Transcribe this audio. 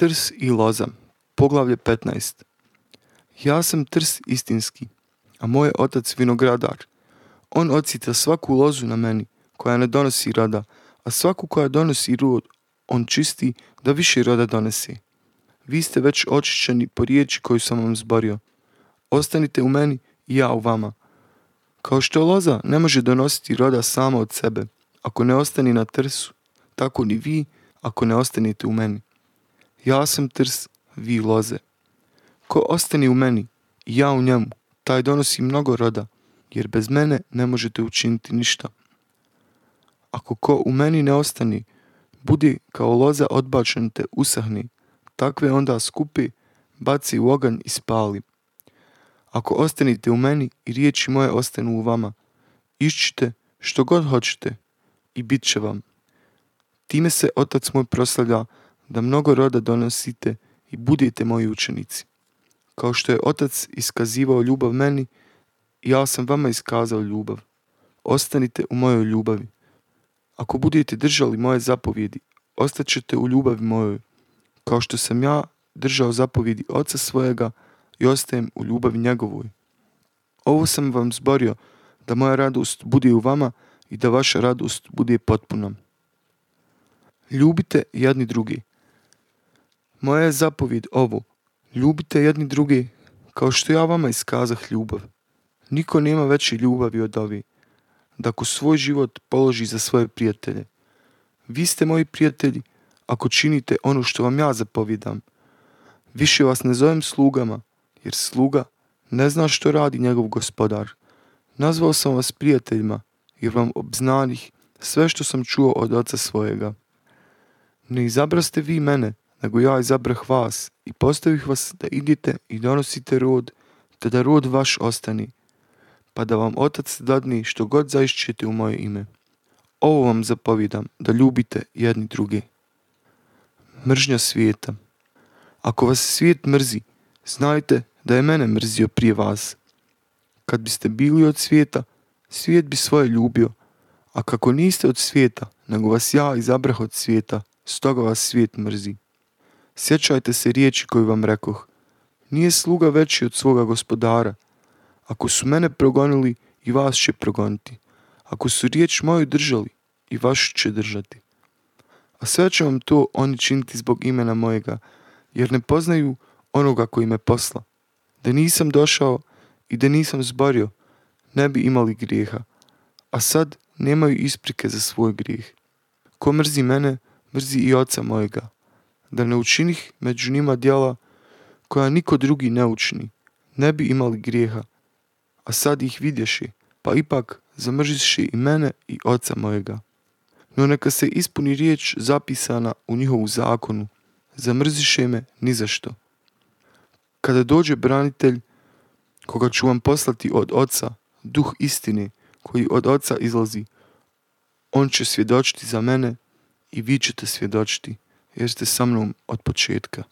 Trs i loza, poglavlje 15. Ja sam trs istinski, a moj je otac vinogradar. On odsita svaku lozu na meni, koja ne donosi roda, a svaku koja donosi rod, on čisti da više roda donese. Vi ste već očišćeni po riječi koju sam vam zborio. Ostanite u meni i ja u vama. Kao što loza ne može donositi roda sama od sebe, ako ne ostani na trsu, tako ni vi ako ne ostanete u meni. Ja sam trs, vi loze. Ko ostani u meni ja u njemu, taj donosi mnogo roda, jer bez mene ne možete učiniti ništa. Ako ko u meni ne ostani, budi kao loza odbačen te usahni, takve onda skupi, baci u oganj i spali. Ako ostanite u meni i riječi moje ostanu u vama, išćite što god hoćete i bit će vam. Time se otac moj proslavlja da mnogo roda donosite i budete moji učenici. Kao što je otac iskazivao ljubav meni, ja sam vama iskazao ljubav. Ostanite u mojoj ljubavi. Ako budete držali moje zapovjedi, ostaćete u ljubavi mojoj, kao što sam ja držao zapovjedi oca svojega i ostajem u ljubavi njegovoj. Ovo sam vam zborio, da moja radost bude u vama i da vaša radost bude potpuna. Ljubite jedni drugi. Moja je zapovjed ovo. Ljubite jedni drugi kao što ja vama iskazah ljubav. Niko nema veće ljubavi od ovi, da ako svoj život položi za svoje prijatelje. Vi ste moji prijatelji ako činite ono što vam ja zapovjedam. Više vas ne zovem slugama, jer sluga ne zna što radi njegov gospodar. Nazvao sam vas prijateljima, jer vam obznanih sve što sam čuo od oca svojega. Ne izabraste vi mene, nego ja izabrah vas i postavih vas da idite i donosite rod, te da rod vaš ostani, pa da vam otac dadni što god zaišćete u moje ime. Ovo vam zapovjedam, da ljubite jedni druge. Mržnja svijeta. Ako vas svijet mrzi, znajte da je mene mrzio prije vas. Kad biste bili od svijeta, svijet bi svoje ljubio, a kako niste od svijeta, nego vas ja izabrah od svijeta, stoga vas svijet mrzi. Sjećajte se riječi koju vam rekoh. Nije sluga veći od svoga gospodara. Ako su mene progonili, i vas će progoniti. Ako su riječ moju držali, i vaš će držati. A sve će vam to oni činiti zbog imena mojega, jer ne poznaju onoga koji me posla. Da nisam došao i da nisam zborio, ne bi imali grijeha. A sad nemaju isprike za svoj grijeh. Ko mrzi mene, mrzi i oca mojega. Da ne učinih među njima djela koja niko drugi ne učini, ne bi imali grijeha. A sad ih vidješi, pa ipak zamržiši i mene i oca mojega. No neka se ispuni riječ zapisana u njihovu zakonu, zamrziše me ni za što. Kada dođe branitelj, koga ću vam poslati od oca, duh istine, koji od oca izlazi, on će svjedočiti za mene i vi ćete svjedočiti, Jaz te samljam od početka.